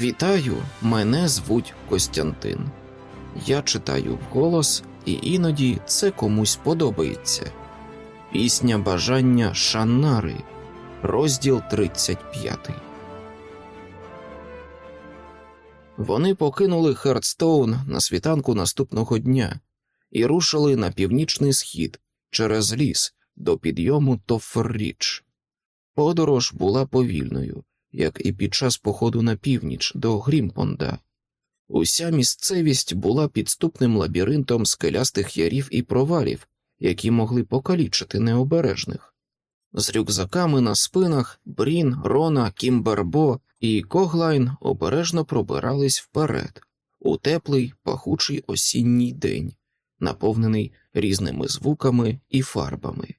Вітаю, мене звуть Костянтин. Я читаю вголос, і іноді це комусь подобається. Пісня бажань Шаннари, розділ 35. Вони покинули Хардстоун на світанку наступного дня і рушили на північний схід через ліс до підйому Тоффер Рідж. Подорож була повільною як і під час походу на північ до Грімпонда. Уся місцевість була підступним лабіринтом скелястих ярів і провалів, які могли покалічити необережних. З рюкзаками на спинах Брін, Рона, Кімбербо і Коглайн обережно пробирались вперед у теплий пахучий осінній день, наповнений різними звуками і фарбами.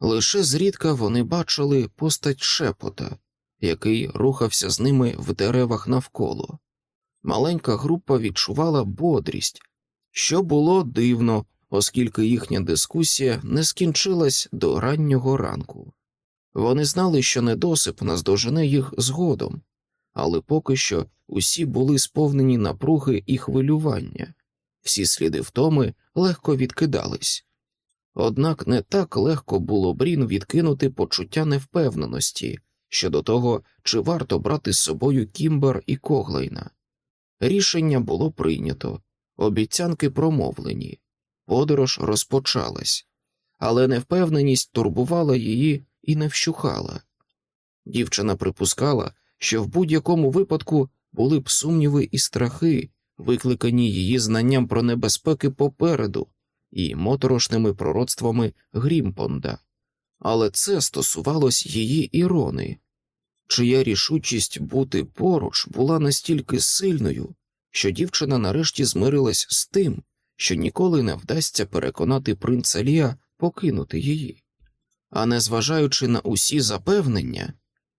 Лише зрідка вони бачили постать шепота, який рухався з ними в деревах навколо. Маленька група відчувала бодрість, що було дивно, оскільки їхня дискусія не скінчилась до раннього ранку. Вони знали, що недосип наздожене їх згодом, але поки що усі були сповнені напруги і хвилювання, всі сліди втоми легко відкидались. Однак не так легко було Брін відкинути почуття невпевненості, щодо того, чи варто брати з собою Кімбер і Коглейна. Рішення було прийнято, обіцянки промовлені, подорож розпочалась, але невпевненість турбувала її і не вщухала. Дівчина припускала, що в будь-якому випадку були б сумніви і страхи, викликані її знанням про небезпеки попереду і моторошними пророцтвами Грімпонда, але це стосувалось її ірони чия рішучість бути поруч була настільки сильною, що дівчина нарешті змирилась з тим, що ніколи не вдасться переконати принца Лія покинути її. А незважаючи на усі запевнення,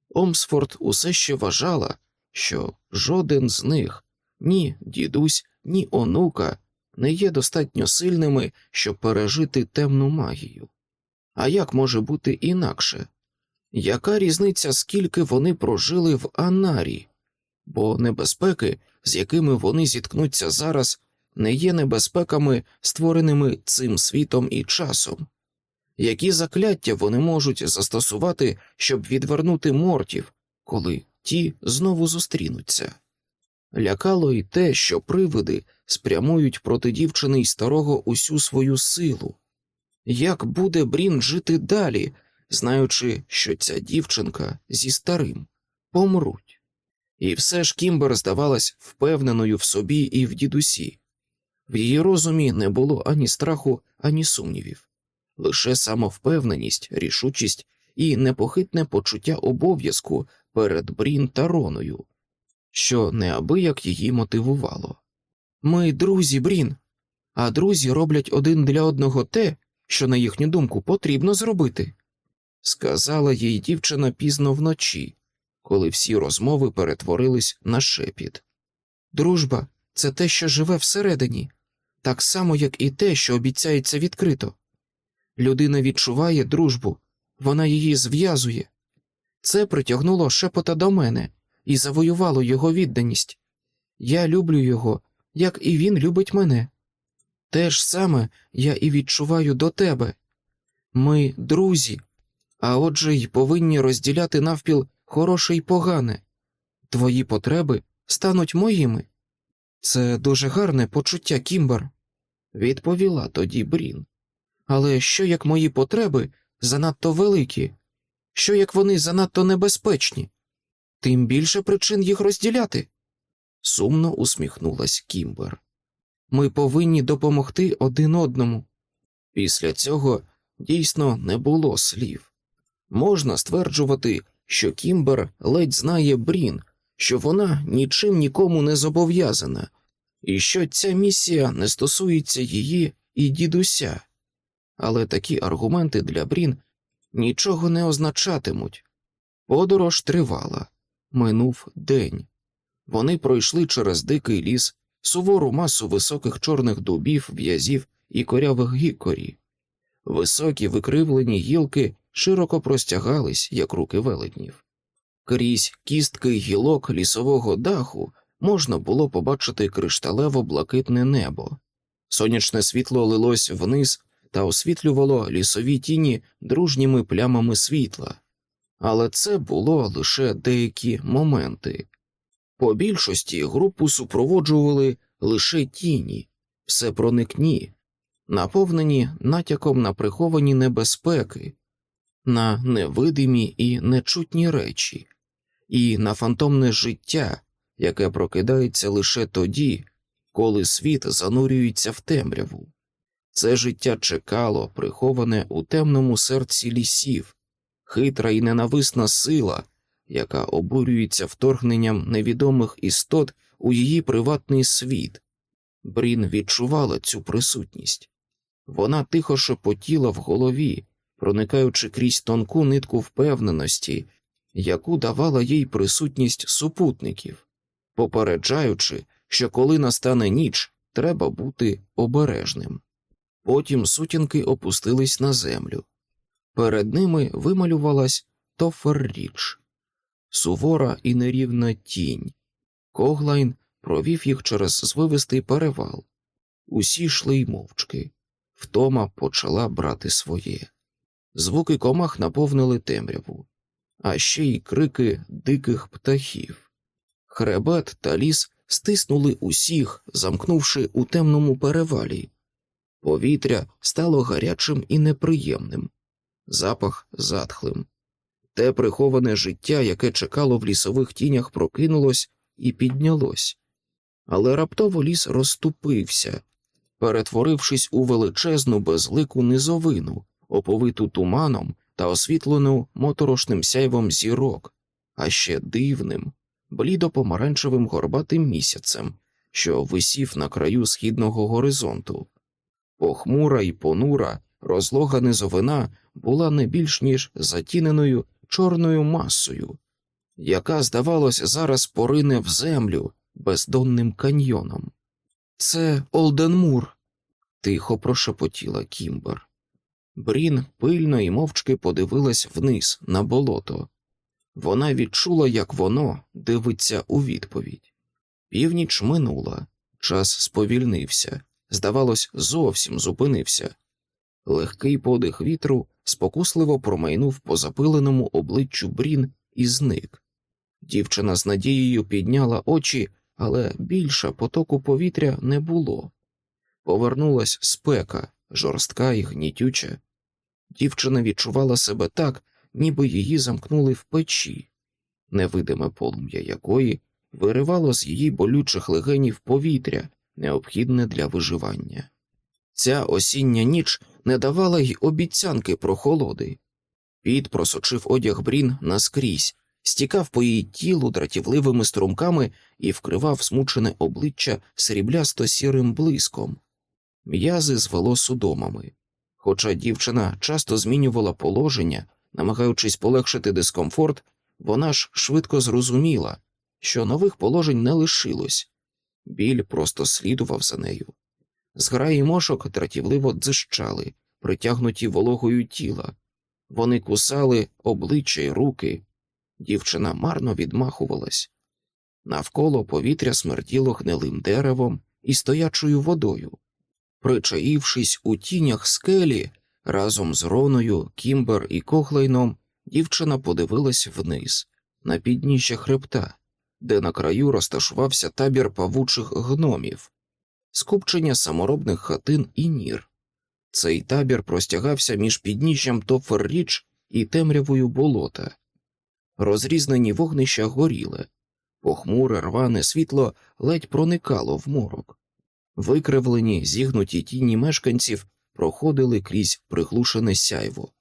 Омсфорд усе ще вважала, що жоден з них, ні дідусь, ні онука, не є достатньо сильними, щоб пережити темну магію. А як може бути інакше? Яка різниця, скільки вони прожили в Анарі? Бо небезпеки, з якими вони зіткнуться зараз, не є небезпеками, створеними цим світом і часом, які закляття вони можуть застосувати, щоб відвернути мортів, коли ті знову зустрінуться? Лякало й те, що привиди спрямують проти дівчини й старого усю свою силу. Як буде Брін жити далі, знаючи, що ця дівчинка зі старим помруть. І все ж Кімбер здавалась впевненою в собі і в дідусі. В її розумі не було ані страху, ані сумнівів, лише самовпевненість, рішучість і непохитне почуття обов'язку перед Брін та Роною, що неабияк її мотивувало. Ми друзі, Брін, а друзі роблять один для одного те, що, на їхню думку, потрібно зробити сказала їй дівчина пізно вночі, коли всі розмови перетворились на шепіт. Дружба це те, що живе всередині, так само, як і те, що обіцяється відкрито. Людина відчуває дружбу, вона її зв'язує. Це притягнуло шепота до мене і завоювало його відданість. Я люблю його, як і він любить мене. Те ж саме я і відчуваю до тебе. Ми друзі, а отже й повинні розділяти навпіл хороше й погане. Твої потреби стануть моїми. Це дуже гарне почуття, Кімбер, відповіла тоді Брін. Але що як мої потреби занадто великі, що як вони занадто небезпечні, тим більше причин їх розділяти. Сумно усміхнулась Кімбер. Ми повинні допомогти один одному. Після цього дійсно не було слів. Можна стверджувати, що Кімбер ледь знає Брін, що вона нічим нікому не зобов'язана, і що ця місія не стосується її і дідуся, але такі аргументи для Брін нічого не означатимуть. Подорож тривала, минув день. Вони пройшли через дикий ліс, сувору масу високих чорних дубів, в'язів і корявих гікорі. Високі викривлені гілки широко простягались, як руки велетнів. Крізь кістки гілок лісового даху можна було побачити кришталево блакитне небо. Сонячне світло лилось вниз та освітлювало лісові тіні дружніми плямами світла, але це було лише деякі моменти. По більшості групу супроводжували лише тіні, всепроникні, наповнені натяком на приховані небезпеки, на невидимі і нечутні речі, і на фантомне життя, яке прокидається лише тоді, коли світ занурюється в темряву. Це життя чекало, приховане у темному серці лісів, хитра і ненависна сила, яка обурюється вторгненням невідомих істот у її приватний світ. Брін відчувала цю присутність. Вона тихо шепотіла в голові, проникаючи крізь тонку нитку впевненості, яку давала їй присутність супутників, попереджаючи, що коли настане ніч, треба бути обережним. Потім сутінки опустились на землю. Перед ними вималювалась Тоферріч, сувора і нерівна тінь. Коглайн провів їх через звивистий перевал. Усі йшли й мовчки. Втома почала брати своє. Звуки комах наповнили темряву, а ще й крики диких птахів. Хребет та ліс стиснули усіх, замкнувши у темному перевалі. Повітря стало гарячим і неприємним, запах затхлим. Те приховане життя, яке чекало в лісових тінях, прокинулось і піднялось, але раптово ліс розступився, перетворившись у величезну безлику низовину, оповиту туманом та освітлену моторошним сяйвом зірок, а ще дивним, блідо-помаранчевим горбатим місяцем, що висів на краю східного горизонту. Похмура і понура, розлога низовина була не більш ніж затіненою чорною масою, яка, здавалось, зараз порине в землю бездонним каньйоном. Це Олденмур, тихо прошепотіла Кімбер. Брін пильно і мовчки подивилась вниз на болото. Вона відчула, як воно дивиться у відповідь. Північ минула, час сповільнився, здавалось, зовсім зупинився. Легкий подих вітру спокусливо промайнув по запиленому обличчю Брін і зник. Дівчина з надією підняла очі, але більше потоку повітря не було. Повернулась спека, жорстка і гнітюча. Дівчина відчувала себе так, ніби її замкнули в печі, невидиме полум'я якої виривало з її болючих легенів повітря, необхідне для виживання. Ця осіння ніч не давала й обіцянки про холоди. Піт просочив одяг брін наскрізь, стікав по її тілу дратівливими струмками і вкривав смучене обличчя сріблясто сірим блиском. М'язи звело судомами. Хоча дівчина часто змінювала положення, намагаючись полегшити дискомфорт, вона ж швидко зрозуміла, що нових положень не лишилось, біль просто слідував за нею. Зграї мошок дратівливо дзищали, притягнуті вологою тіла. Вони кусали обличчя й руки. Дівчина марно відмахувалась. Навколо повітря смерділо гнилим деревом і стоячою водою. Причаївшись у тінях скелі, разом з Роною, Кімбер і Кохлейном, дівчина подивилась вниз, на підніжжя хребта, де на краю розташувався табір павучих гномів, скупчення саморобних хатин і нір. Цей табір простягався між підніжжям Тофер-Річ і темрявою болота. Розрізнені вогнища горіли, похмуре рване світло ледь проникало в морок. Викривлені, зігнуті тіні мешканців проходили крізь приглушене сяйво,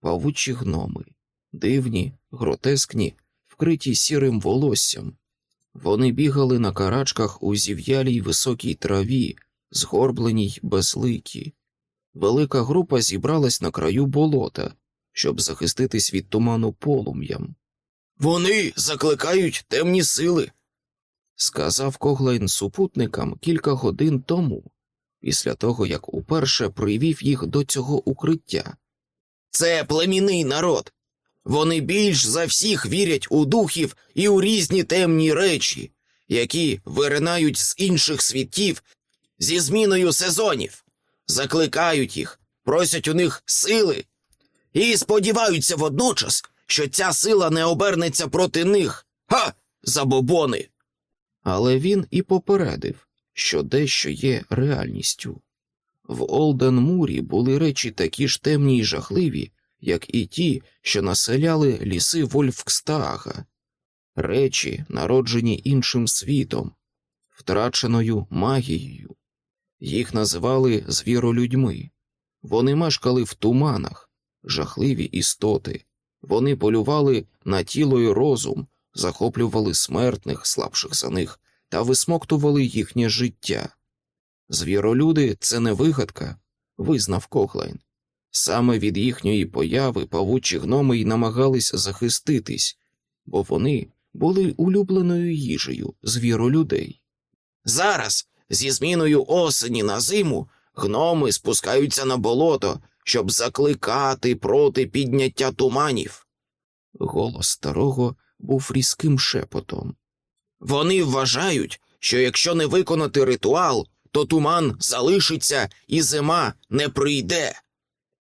павучі гноми, дивні, гротескні, вкриті сірим волоссям. Вони бігали на карачках у зів'ялій високій траві, згорбленій безликі. Велика група зібралась на краю болота, щоб захиститись від туману полум'ям. Вони закликають темні сили, сказав Коглайн супутникам кілька годин тому, після того як уперше привів їх до цього укриття. Це племінний народ. Вони більш за всіх вірять у духів і у різні темні речі, які виринають з інших світів зі зміною сезонів, закликають їх, просять у них сили і сподіваються водночас, що ця сила не обернеться проти них. Ха! Забобони! Але він і попередив, що дещо є реальністю. В Олденмурі були речі такі ж темні й жахливі, як і ті, що населяли ліси Вольфкстага, речі, народжені іншим світом, втраченою магією. Їх називали звіролюдьми. Вони мешкали в туманах, жахливі істоти. Вони полювали на тіло й розум, захоплювали смертних, слабших за них, та висмоктували їхнє життя. Звіролюди це не вигадка, визнав Коклайн. Саме від їхньої появи павучі гноми й намагались захиститись, бо вони були улюбленою їжею звіролюдей. Зараз, зі зміною осені на зиму, гноми спускаються на болото, щоб закликати проти підняття туманів. Голос старого був різким шепотом. Вони вважають, що якщо не виконати ритуал, то туман залишиться і зима не прийде.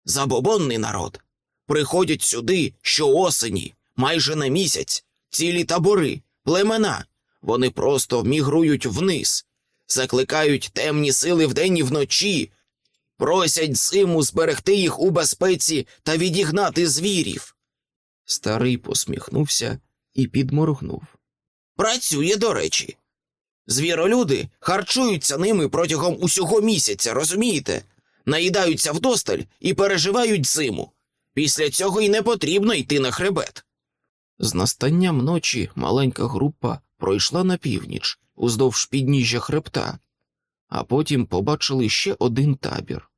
Забобонний народ приходять сюди щоосені, майже на місяць, цілі табори, племена. Вони просто мігрують вниз, закликають темні сили вдень і вночі, просять зиму зберегти їх у безпеці та відігнати звірів. Старий посміхнувся і підморгнув. Працює, до речі. Звіролюди харчуються ними протягом усього місяця, розумієте? Наїдаються вдосталь і переживають зиму. Після цього й не потрібно йти на хребет. З настанням ночі маленька група пройшла на північ уздовж підніжжя хребта, а потім побачили ще один табір.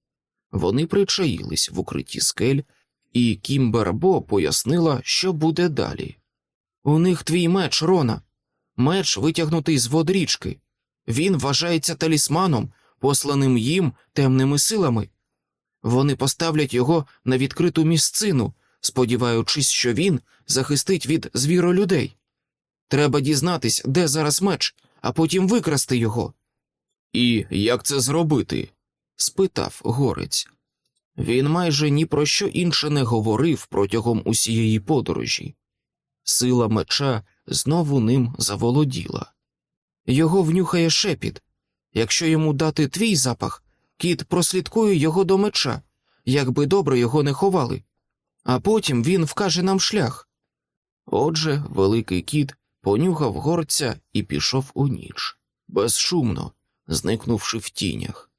Вони причаїлись в укритті скель, і Кімбербо пояснила, що буде далі. У них твій меч, Рона, меч витягнутий з вод річки. Він вважається талісманом, посланим їм темними силами. Вони поставлять його на відкриту місцину, сподіваючись, що він захистить від звіролюдей. Треба дізнатись, де зараз меч, а потім викрасти його. І як це зробити? спитав горець. Він майже ні про що інше не говорив протягом усієї подорожі. Сила меча знову ним заволоділа. Його внюхає шепіт. Якщо йому дати твій запах, кіт прослідкує його до меча, як би добре його не ховали, а потім він вкаже нам шлях. Отже, великий кіт понюхав горця і пішов у ніч, безшумно, зникнувши в тінях.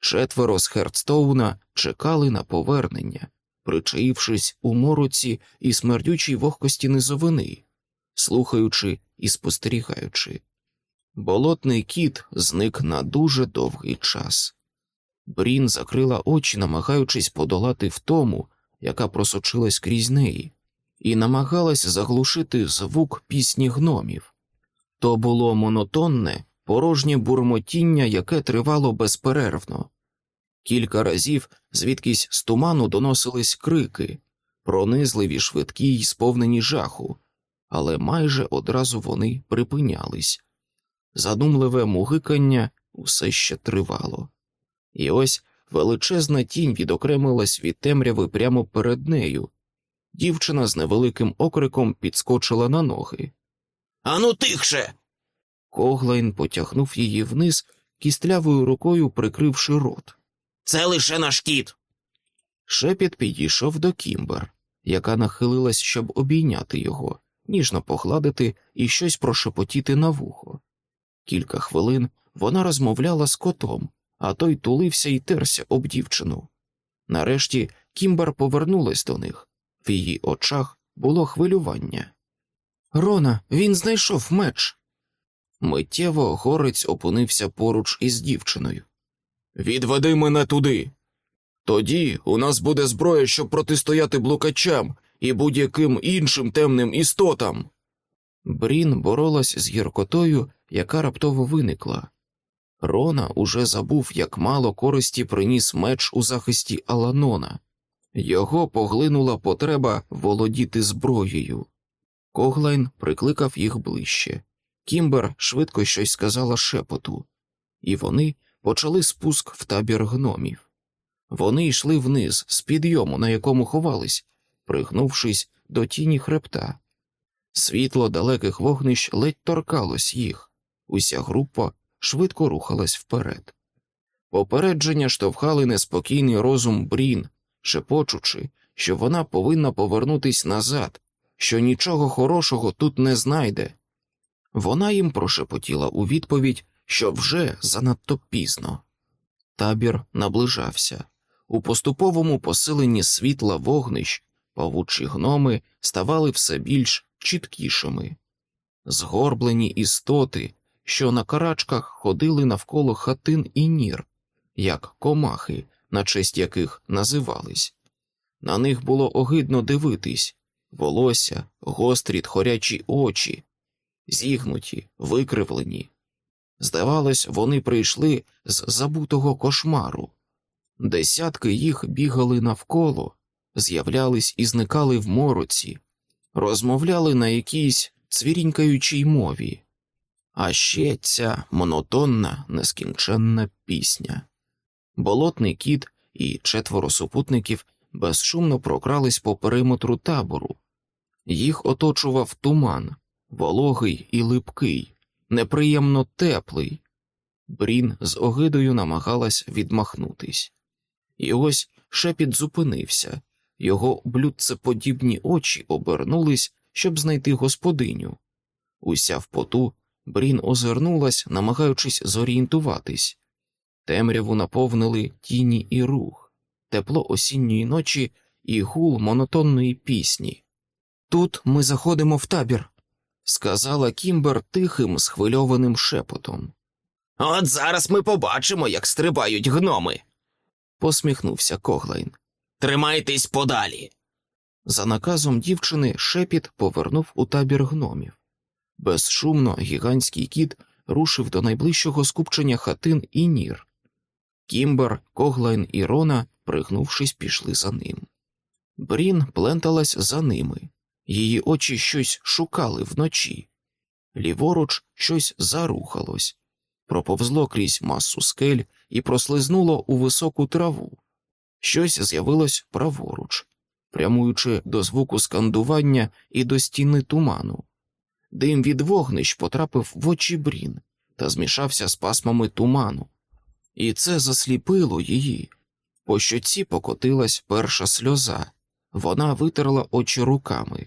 Четверо з Хердстоуна чекали на повернення, причаївшись у мороці і смердючій вогкості низовини, слухаючи і спостерігаючи. Болотний кіт зник на дуже довгий час. Брін закрила очі, намагаючись подолати втому, яка просочилась крізь неї, і намагалась заглушити звук пісні гномів. То було монотонне, порожнє бурмотіння, яке тривало безперервно. Кілька разів звідкись з туману доносились крики, пронизливі, швидкі й сповнені жаху, але майже одразу вони припинялись. Задумливе мугикання усе ще тривало. І ось величезна тінь відокремилась від темряви прямо перед нею. Дівчина з невеликим окриком підскочила на ноги. Ану тихше. Коглайн потягнув її вниз, кістлявою рукою прикривши рот. Це лише наш кіт. Шепіт підійшов до Кімбер, яка нахилилась, щоб обійняти його, ніжно погладити і щось прошепотіти на вухо. Кілька хвилин вона розмовляла з котом, а той тулився і терся об дівчину. Нарешті Кімбер повернулась до них. В її очах було хвилювання. Рона, він знайшов меч. Миттєво горець опинився поруч із дівчиною. Відведи мене туди. Тоді у нас буде зброя, щоб протистояти блукачам і будь-яким іншим темним істотам. Брін боролась з гіркотою, яка раптово виникла. Рона уже забув, як мало користі приніс меч у захисті Аланона. Його поглинула потреба володіти зброєю. Коглайн прикликав їх ближче. Кімбер швидко щось сказала шепоту, і вони почали спуск в табір гномів. Вони йшли вниз з підйому, на якому ховались, пригнувшись до тіні хребта. Світло далеких вогнищ ледь торкалось їх, уся група швидко рухалась вперед. Попередження штовхали неспокійний розум Брін, шепочучи, що вона повинна повернутись назад, що нічого хорошого тут не знайде. Вона їм прошепотіла у відповідь, що вже занадто пізно. Табір наближався. У поступовому посиленні світла вогнищ павучі гноми ставали все більш чіткішими. Згорблені істоти, що на карачках ходили навколо хатин і нір, як комахи, на честь яких називались. На них було огидно дивитись волосся, гострі тхорячі очі, зігнуті, викривлені. Здавалось, вони прийшли з забутого кошмару. Десятки їх бігали навколо, з'являлись і зникали в мороці, розмовляли на якійсь цвірінькаючій мові, а ще ця монотонна, нескінченна пісня. Болотний кіт і четверо супутників безшумно прокрались по периметру табору. Їх оточував туман, вологий і липкий, неприємно теплий. Брін з огидою намагалась відмахнутись. І ось шепіт зупинився, його блюдцеподібні очі обернулись, щоб знайти господиню. Уся в поту Брін озирнулась, намагаючись зорієнтуватись. Темряву наповнили тіні і рух, тепло осінньої ночі і гул монотонної пісні. Тут ми заходимо в табір, сказала Кімбер тихим, схвильованим шепотом. От зараз ми побачимо, як стрибають гноми. посміхнувся Коглайн. Тримайтесь подалі. За наказом дівчини шепіт повернув у табір гномів. Безшумно гігантський кіт рушив до найближчого скупчення хатин і нір. Кімбер, Коглайн і Рона, пригнувшись, пішли за ним. Брін пленталась за ними, її очі щось шукали вночі. Ліворуч щось зарухалось, проповзло крізь масу скель і прослизнуло у високу траву. Щось з'явилось праворуч, прямуючи до звуку скандування і до стіни туману. Дим від вогнищ потрапив в очі брін та змішався з пасмами туману, і це засліпило її. По щоці покотилась перша сльоза, вона витерла очі руками.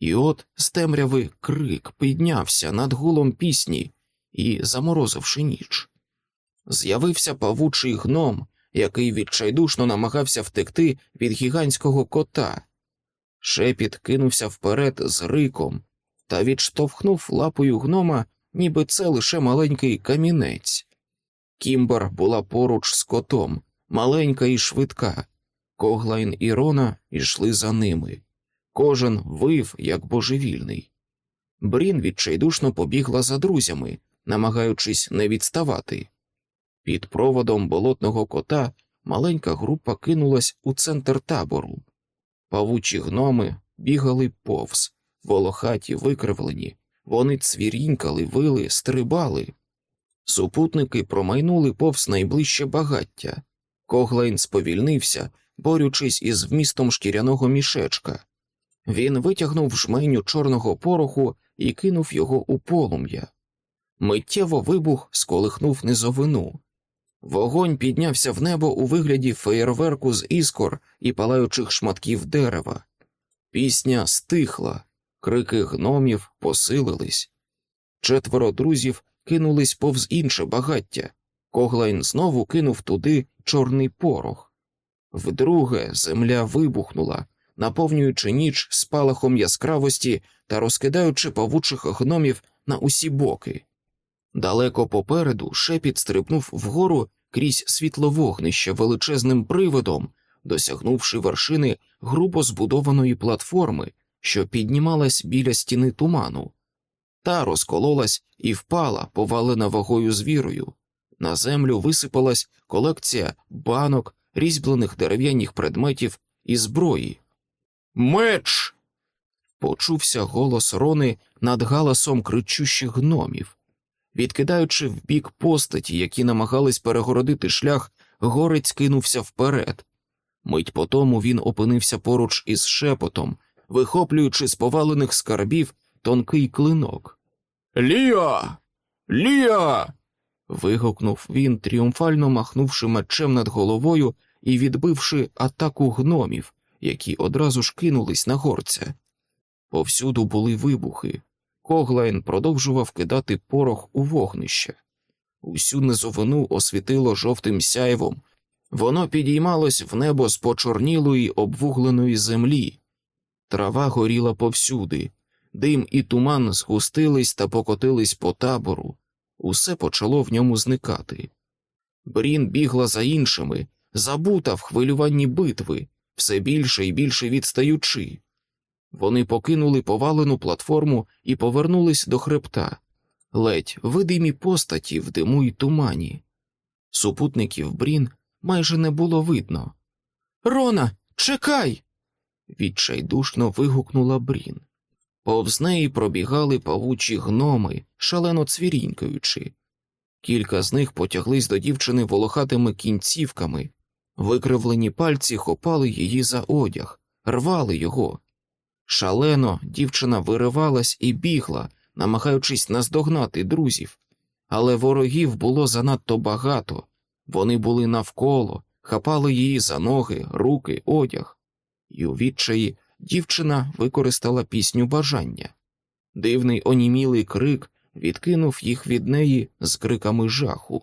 І от з темряви крик піднявся над гулом пісні і заморозивши ніч. З'явився павучий гном, який відчайдушно намагався втекти від гігантського кота. Шепіт кинувся вперед з риком та відштовхнув лапою гнома, ніби це лише маленький камінець. Кімбер була поруч з котом, маленька і швидка. Коглайн і Рона йшли за ними. Кожен вив, як божевільний. Брін відчайдушно побігла за друзями, намагаючись не відставати. Під проводом болотного кота маленька група кинулась у центр табору. Павучі гноми бігали повз, волохаті викривлені, вони цвірінькали, вили, стрибали. Супутники промайнули повз найближче багаття. Коглайн сповільнився, борючись із вмістом шкіряного мішечка. Він витягнув жменю чорного пороху і кинув його у полум'я. Миттєво вибух сколихнув низовину. Вогонь піднявся в небо у вигляді феєрверку з іскор і палаючих шматків дерева. Пісня стихла, крики гномів посилились. Четверо друзів кинулись повз інше багаття. Коглайн знову кинув туди чорний порох. Вдруге земля вибухнула, наповнюючи ніч спалахом яскравості та розкидаючи павучих гномів на усі боки. Далеко попереду шепіт стрибнув вгору крізь світло вогнища величезним приводом, досягнувши вершини грубо збудованої платформи, що піднімалась біля стіни туману, та розкололась і впала, повалена вагою звірою. На землю висипалась колекція банок, різьблених дерев'яних предметів і зброї. Меч. Почувся голос Рони над галасом кричущих гномів. Відкидаючи вбік постаті, які намагались перегородити шлях, горець кинувся вперед. Мить по тому він опинився поруч із шепотом, вихоплюючи з повалених скарбів тонкий клинок. Ліа! Ліа! вигукнув він, тріумфально махнувши мечем над головою і відбивши атаку гномів, які одразу ж кинулись на горця. Повсюду були вибухи. Коглайн продовжував кидати порох у вогнище. Усю низовину освітило жовтим сяйвом. Воно підіймалось в небо з почорнілої обвугленої землі. Трава горіла повсюди, дим і туман згустились та покотились по табору. Усе почало в ньому зникати. Брін бігла за іншими, забута в хвилюванні битви, все більше і більше відстаючи. Вони покинули повалену платформу і повернулись до хребта, ледь видимі постаті в диму й тумані. Супутників Брін майже не було видно. Рона, чекай. відчайдушно вигукнула Брін. Повз неї пробігали павучі гноми, шалено цвірінькаючи. Кілька з них потяглись до дівчини волохатими кінцівками, викривлені пальці хопали її за одяг, рвали його. Шалено дівчина виривалась і бігла, намагаючись наздогнати друзів, але ворогів було занадто багато, вони були навколо, хапали її за ноги, руки, одяг, і у відчаї дівчина використала пісню бажання. Дивний онімілий крик відкинув їх від неї з криками жаху.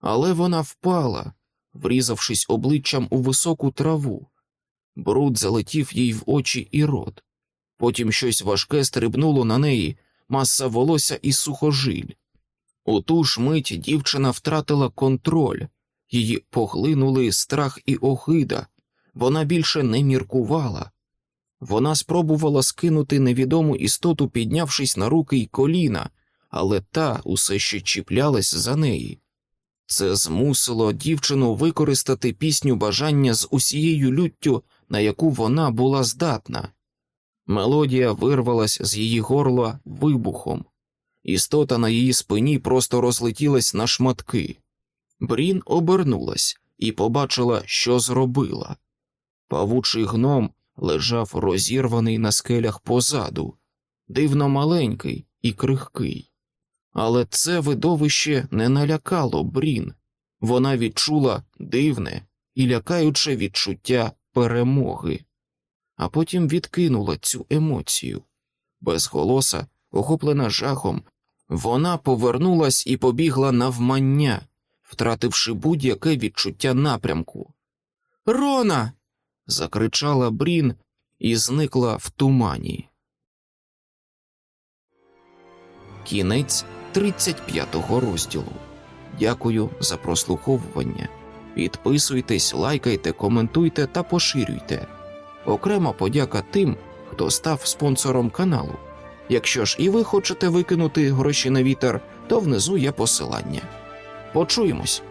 Але вона впала, врізавшись обличчям у високу траву. Бруд залетів їй в очі і рот. Потім щось важке стрибнуло на неї, маса волосся і сухожиль. У ту ж мить дівчина втратила контроль, її поглинули страх і огида, вона більше не міркувала. Вона спробувала скинути невідому істоту, піднявшись на руки й коліна, але та усе ще чіплялась за неї. Це змусило дівчину використати пісню бажання з усією люттю, на яку вона була здатна. Мелодія вирвалась з її горла вибухом. Істота на її спині просто розлетілась на шматки. Брін обернулась і побачила, що зробила. Павучий гном лежав розірваний на скелях позаду, дивно маленький і крихкий. Але це видовище не налякало Брін. Вона відчула дивне і лякаюче відчуття перемоги, а потім відкинула цю емоцію. Безголоса, охоплена жахом, вона повернулась і побігла навмання, втративши будь-яке відчуття напрямку. Рона. закричала Брін і зникла в тумані. Кінець 35-го розділу. Дякую за прослуховування. Підписуйтесь, лайкайте, коментуйте та поширюйте. Окрема подяка тим, хто став спонсором каналу. Якщо ж і ви хочете викинути гроші на вітер, то внизу є посилання. Почуємось.